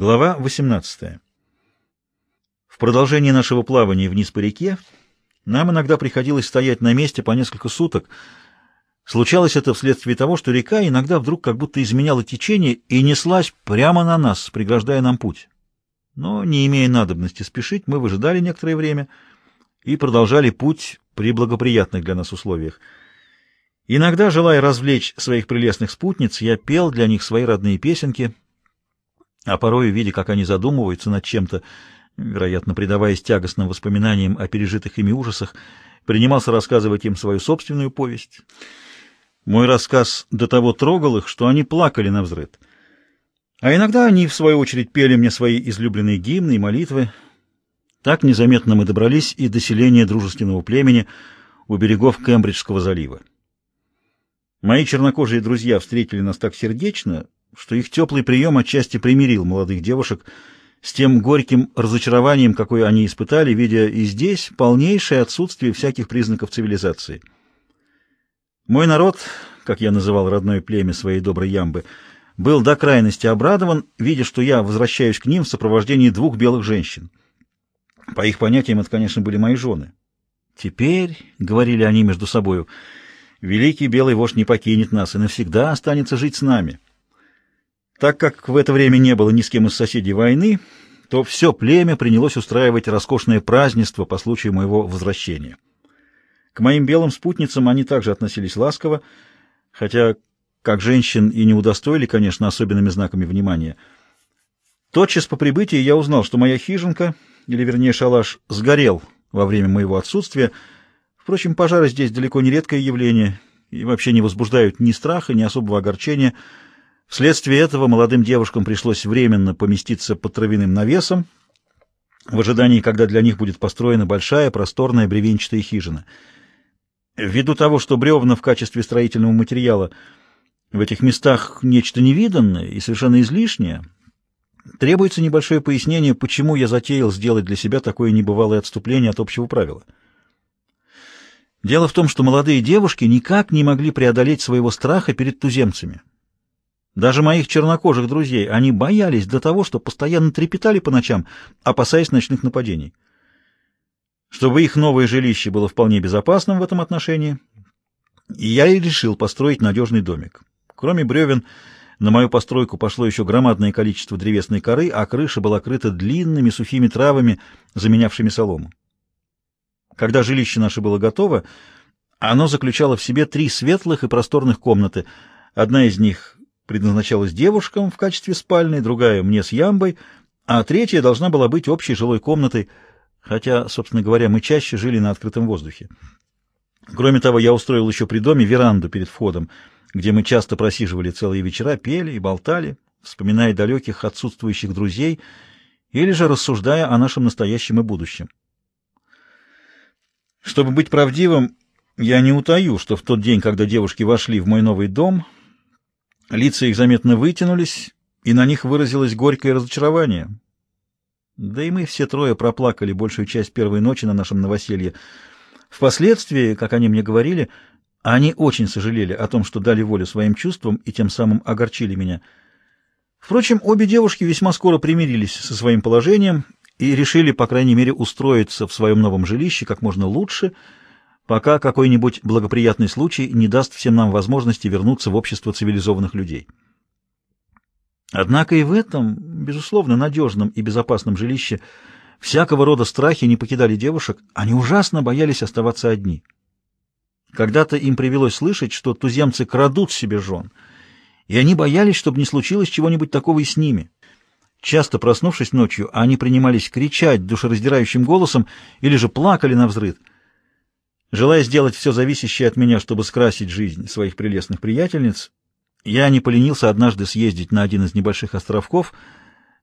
Глава 18. В продолжении нашего плавания вниз по реке нам иногда приходилось стоять на месте по несколько суток. Случалось это вследствие того, что река иногда вдруг как будто изменяла течение и неслась прямо на нас, преграждая нам путь. Но, не имея надобности спешить, мы выжидали некоторое время и продолжали путь при благоприятных для нас условиях. Иногда, желая развлечь своих прелестных спутниц, я пел для них свои родные песенки, а порой, видя, как они задумываются над чем-то, вероятно, предаваясь тягостным воспоминаниям о пережитых ими ужасах, принимался рассказывать им свою собственную повесть. Мой рассказ до того трогал их, что они плакали на взрыд. А иногда они, в свою очередь, пели мне свои излюбленные гимны и молитвы. Так незаметно мы добрались и до селения дружественного племени у берегов Кембриджского залива. Мои чернокожие друзья встретили нас так сердечно, что их теплый прием отчасти примирил молодых девушек с тем горьким разочарованием, какое они испытали, видя и здесь полнейшее отсутствие всяких признаков цивилизации. Мой народ, как я называл родное племя своей доброй ямбы, был до крайности обрадован, видя, что я возвращаюсь к ним в сопровождении двух белых женщин. По их понятиям, это, конечно, были мои жены. «Теперь», — говорили они между собою, — великий белый вождь не покинет нас и навсегда останется жить с нами. Так как в это время не было ни с кем из соседей войны, то все племя принялось устраивать роскошное празднество по случаю моего возвращения. К моим белым спутницам они также относились ласково, хотя, как женщин, и не удостоили, конечно, особенными знаками внимания. Тотчас по прибытии я узнал, что моя хижинка, или вернее шалаш, сгорел во время моего отсутствия, Впрочем, пожары здесь далеко не редкое явление и вообще не возбуждают ни страха, ни особого огорчения. Вследствие этого молодым девушкам пришлось временно поместиться под травяным навесом, в ожидании, когда для них будет построена большая, просторная бревенчатая хижина. Ввиду того, что бревна в качестве строительного материала в этих местах нечто невиданное и совершенно излишнее, требуется небольшое пояснение, почему я затеял сделать для себя такое небывалое отступление от общего правила. Дело в том, что молодые девушки никак не могли преодолеть своего страха перед туземцами. Даже моих чернокожих друзей они боялись до того, что постоянно трепетали по ночам, опасаясь ночных нападений. Чтобы их новое жилище было вполне безопасным в этом отношении, я и решил построить надежный домик. Кроме бревен, на мою постройку пошло еще громадное количество древесной коры, а крыша была крыта длинными сухими травами, заменявшими солому. Когда жилище наше было готово, оно заключало в себе три светлых и просторных комнаты. Одна из них предназначалась девушкам в качестве спальной, другая — мне с ямбой, а третья должна была быть общей жилой комнатой, хотя, собственно говоря, мы чаще жили на открытом воздухе. Кроме того, я устроил еще при доме веранду перед входом, где мы часто просиживали целые вечера, пели и болтали, вспоминая далеких отсутствующих друзей или же рассуждая о нашем настоящем и будущем. Чтобы быть правдивым, я не утаю, что в тот день, когда девушки вошли в мой новый дом, лица их заметно вытянулись, и на них выразилось горькое разочарование. Да и мы все трое проплакали большую часть первой ночи на нашем новоселье. Впоследствии, как они мне говорили, они очень сожалели о том, что дали волю своим чувствам и тем самым огорчили меня. Впрочем, обе девушки весьма скоро примирились со своим положением и решили, по крайней мере, устроиться в своем новом жилище как можно лучше, пока какой-нибудь благоприятный случай не даст всем нам возможности вернуться в общество цивилизованных людей. Однако и в этом, безусловно, надежном и безопасном жилище всякого рода страхи не покидали девушек, они ужасно боялись оставаться одни. Когда-то им привелось слышать, что туземцы крадут себе жен, и они боялись, чтобы не случилось чего-нибудь такого и с ними. Часто проснувшись ночью, они принимались кричать душераздирающим голосом или же плакали на взрыд. Желая сделать все зависящее от меня, чтобы скрасить жизнь своих прелестных приятельниц, я не поленился однажды съездить на один из небольших островков,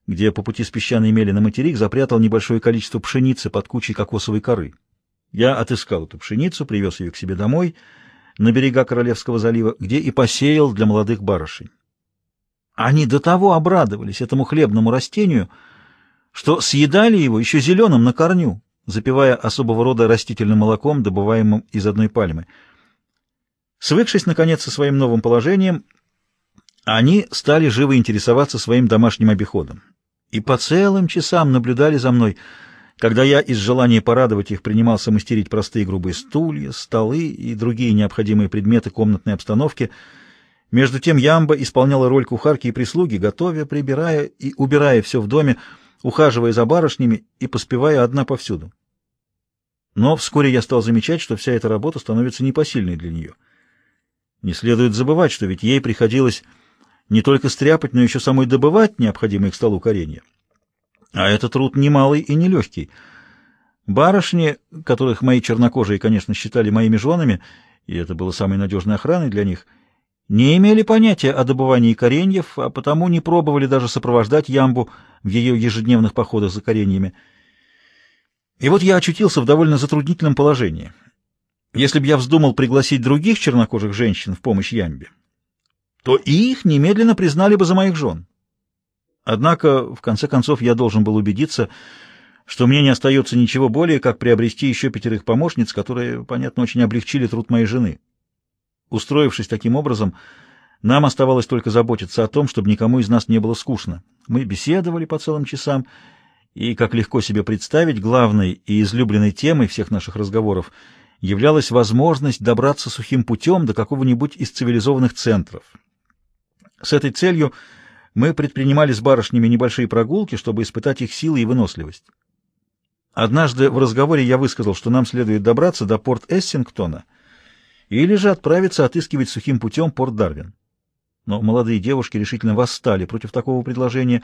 где по пути с песчаной мели на материк запрятал небольшое количество пшеницы под кучей кокосовой коры. Я отыскал эту пшеницу, привез ее к себе домой, на берега Королевского залива, где и посеял для молодых барышень. Они до того обрадовались этому хлебному растению, что съедали его еще зеленым на корню, запивая особого рода растительным молоком, добываемым из одной пальмы. Свыкшись, наконец, со своим новым положением, они стали живо интересоваться своим домашним обиходом и по целым часам наблюдали за мной, когда я из желания порадовать их принимался мастерить простые грубые стулья, столы и другие необходимые предметы комнатной обстановки. Между тем Ямба исполняла роль кухарки и прислуги, готовя, прибирая и убирая все в доме, ухаживая за барышнями и поспевая одна повсюду. Но вскоре я стал замечать, что вся эта работа становится непосильной для нее. Не следует забывать, что ведь ей приходилось не только стряпать, но еще самой добывать необходимые к столу коренья. А это труд немалый и нелегкий. Барышни, которых мои чернокожие, конечно, считали моими женами, и это было самой надежной охраной для них, не имели понятия о добывании кореньев, а потому не пробовали даже сопровождать ямбу в ее ежедневных походах за кореньями. И вот я очутился в довольно затруднительном положении. Если бы я вздумал пригласить других чернокожих женщин в помощь ямбе, то их немедленно признали бы за моих жен. Однако, в конце концов, я должен был убедиться, что мне не остается ничего более, как приобрести еще пятерых помощниц, которые, понятно, очень облегчили труд моей жены. Устроившись таким образом, нам оставалось только заботиться о том, чтобы никому из нас не было скучно. Мы беседовали по целым часам, и, как легко себе представить, главной и излюбленной темой всех наших разговоров являлась возможность добраться сухим путем до какого-нибудь из цивилизованных центров. С этой целью мы предпринимали с барышнями небольшие прогулки, чтобы испытать их силы и выносливость. Однажды в разговоре я высказал, что нам следует добраться до порт Эссингтона или же отправиться отыскивать сухим путем порт Дарвин. Но молодые девушки решительно восстали против такого предложения,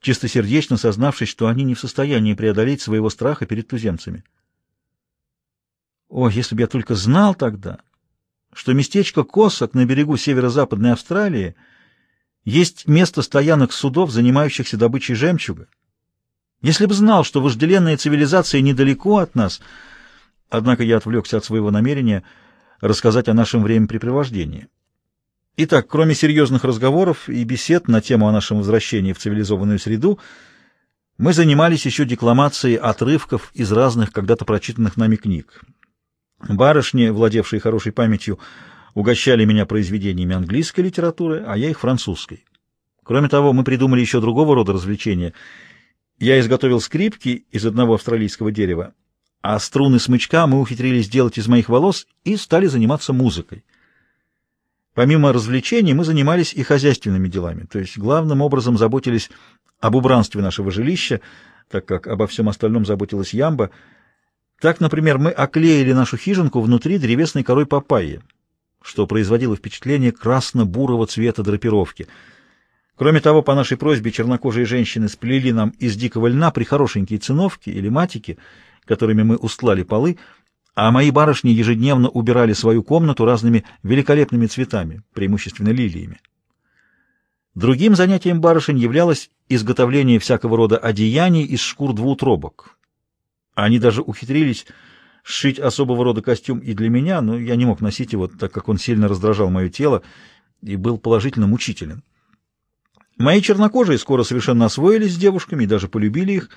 чистосердечно сознавшись, что они не в состоянии преодолеть своего страха перед туземцами. О, если бы я только знал тогда, что местечко Косок на берегу северо-западной Австралии — есть место стоянок судов, занимающихся добычей жемчуга. Если бы знал, что вожделенная цивилизация недалеко от нас, однако я отвлекся от своего намерения рассказать о нашем времяпрепровождении. Итак, кроме серьезных разговоров и бесед на тему о нашем возвращении в цивилизованную среду, мы занимались еще декламацией отрывков из разных когда-то прочитанных нами книг. Барышни, владевшие хорошей памятью, угощали меня произведениями английской литературы, а я их французской. Кроме того, мы придумали еще другого рода развлечения. Я изготовил скрипки из одного австралийского дерева, а струны смычка мы ухитрились сделать из моих волос и стали заниматься музыкой. Помимо развлечений мы занимались и хозяйственными делами, то есть главным образом заботились об убранстве нашего жилища, так как обо всем остальном заботилась Ямба. Так, например, мы оклеили нашу хижинку внутри древесной корой папайи, что производило впечатление красно-бурого цвета драпировки. Кроме того, по нашей просьбе чернокожие женщины сплели нам из дикого льна прихорошенькие циновки или матики, которыми мы устлали полы, а мои барышни ежедневно убирали свою комнату разными великолепными цветами, преимущественно лилиями. Другим занятием барышень являлось изготовление всякого рода одеяний из шкур двуутробок. Они даже ухитрились сшить особого рода костюм и для меня, но я не мог носить его, так как он сильно раздражал мое тело и был положительно мучителен. Мои чернокожие скоро совершенно освоились с девушками и даже полюбили их.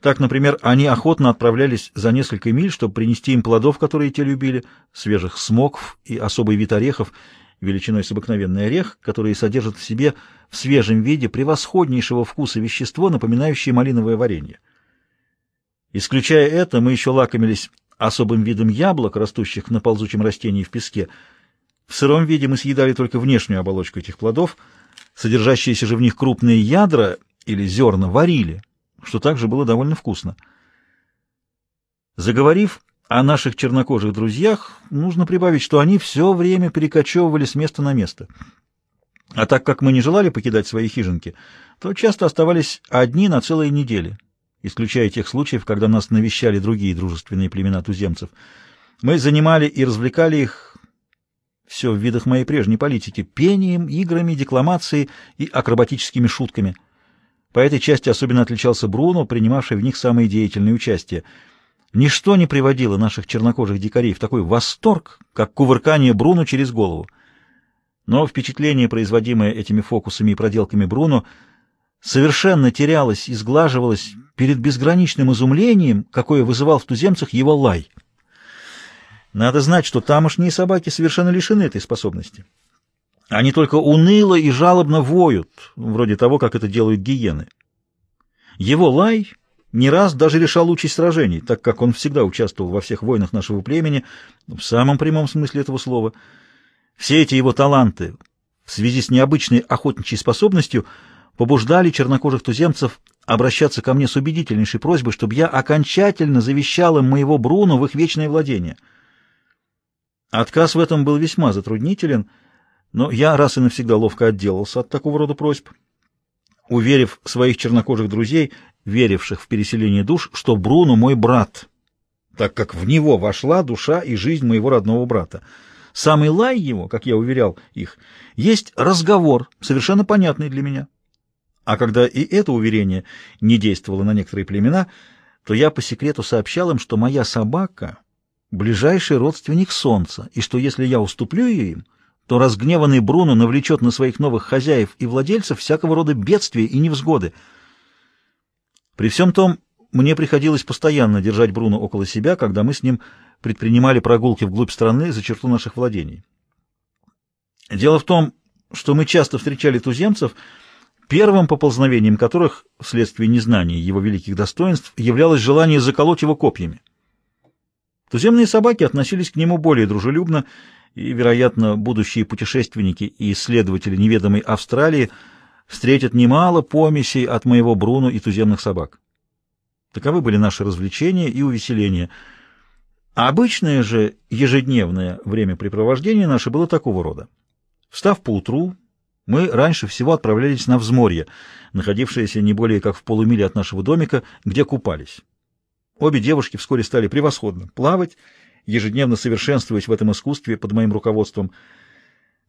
Так, например, они охотно отправлялись за несколько миль, чтобы принести им плодов, которые те любили, свежих смоков и особый вид орехов, величиной с обыкновенный орех, которые содержат в себе в свежем виде превосходнейшего вкуса вещество, напоминающее малиновое варенье. Исключая это, мы еще лакомились особым видом яблок, растущих на ползучем растении в песке. В сыром виде мы съедали только внешнюю оболочку этих плодов, содержащиеся же в них крупные ядра или зерна варили, что также было довольно вкусно. Заговорив о наших чернокожих друзьях, нужно прибавить, что они все время перекочевывали с места на место. А так как мы не желали покидать свои хижинки, то часто оставались одни на целые недели исключая тех случаев, когда нас навещали другие дружественные племена туземцев. Мы занимали и развлекали их, все в видах моей прежней политики, пением, играми, декламацией и акробатическими шутками. По этой части особенно отличался Бруно, принимавший в них самое деятельное участие. Ничто не приводило наших чернокожих дикарей в такой восторг, как кувыркание Бруно через голову. Но впечатление, производимое этими фокусами и проделками Бруно, совершенно терялось и сглаживалось перед безграничным изумлением, какое вызывал в туземцах его лай. Надо знать, что тамошние собаки совершенно лишены этой способности. Они только уныло и жалобно воют, вроде того, как это делают гиены. Его лай не раз даже решал участь сражений, так как он всегда участвовал во всех войнах нашего племени, в самом прямом смысле этого слова. Все эти его таланты в связи с необычной охотничьей способностью побуждали чернокожих туземцев обращаться ко мне с убедительнейшей просьбой, чтобы я окончательно завещал им моего Бруно в их вечное владение. Отказ в этом был весьма затруднителен, но я раз и навсегда ловко отделался от такого рода просьб, уверив своих чернокожих друзей, веривших в переселение душ, что Бруно мой брат, так как в него вошла душа и жизнь моего родного брата. Самый лай его, как я уверял их, есть разговор, совершенно понятный для меня. А когда и это уверение не действовало на некоторые племена, то я по секрету сообщал им, что моя собака — ближайший родственник солнца, и что если я уступлю ее им, то разгневанный Бруно навлечет на своих новых хозяев и владельцев всякого рода бедствия и невзгоды. При всем том, мне приходилось постоянно держать Бруно около себя, когда мы с ним предпринимали прогулки вглубь страны за черту наших владений. Дело в том, что мы часто встречали туземцев, первым поползновением которых, вследствие незнания его великих достоинств, являлось желание заколоть его копьями. Туземные собаки относились к нему более дружелюбно, и, вероятно, будущие путешественники и исследователи неведомой Австралии встретят немало помесей от моего Бруно и туземных собак. Таковы были наши развлечения и увеселения. Обычное же ежедневное времяпрепровождение наше было такого рода. Встав поутру, мы раньше всего отправлялись на взморье, находившееся не более как в полумиле от нашего домика, где купались. Обе девушки вскоре стали превосходно плавать, ежедневно совершенствуясь в этом искусстве под моим руководством.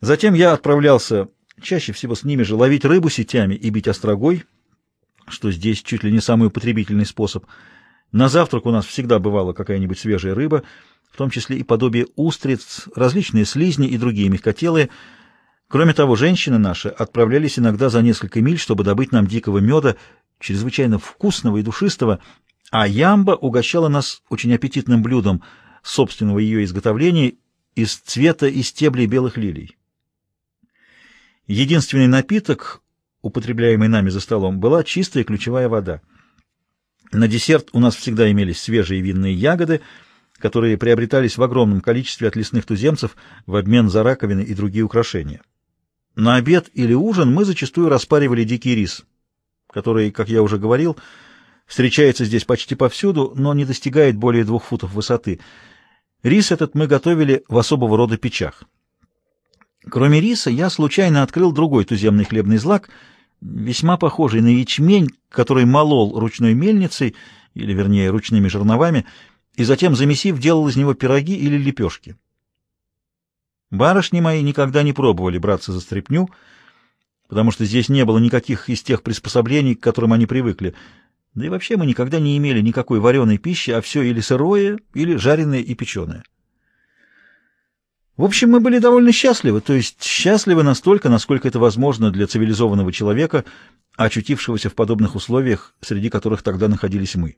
Затем я отправлялся, чаще всего с ними же, ловить рыбу сетями и бить острогой, что здесь чуть ли не самый употребительный способ. На завтрак у нас всегда бывала какая-нибудь свежая рыба, в том числе и подобие устриц, различные слизни и другие мягкотелые. Кроме того, женщины наши отправлялись иногда за несколько миль, чтобы добыть нам дикого меда, чрезвычайно вкусного и душистого, а ямба угощала нас очень аппетитным блюдом собственного ее изготовления из цвета и стеблей белых лилий. Единственный напиток, употребляемый нами за столом, была чистая ключевая вода. На десерт у нас всегда имелись свежие винные ягоды, которые приобретались в огромном количестве от лесных туземцев в обмен за раковины и другие украшения. На обед или ужин мы зачастую распаривали дикий рис, который, как я уже говорил, встречается здесь почти повсюду, но не достигает более двух футов высоты. Рис этот мы готовили в особого рода печах. Кроме риса, я случайно открыл другой туземный хлебный злак, весьма похожий на ячмень, который молол ручной мельницей, или, вернее, ручными жерновами, и затем, замесив, делал из него пироги или лепешки. Барышни мои никогда не пробовали браться за стряпню, потому что здесь не было никаких из тех приспособлений, к которым они привыкли. Да и вообще мы никогда не имели никакой вареной пищи, а все или сырое, или жареное и печеное. В общем, мы были довольно счастливы, то есть счастливы настолько, насколько это возможно для цивилизованного человека, очутившегося в подобных условиях, среди которых тогда находились мы.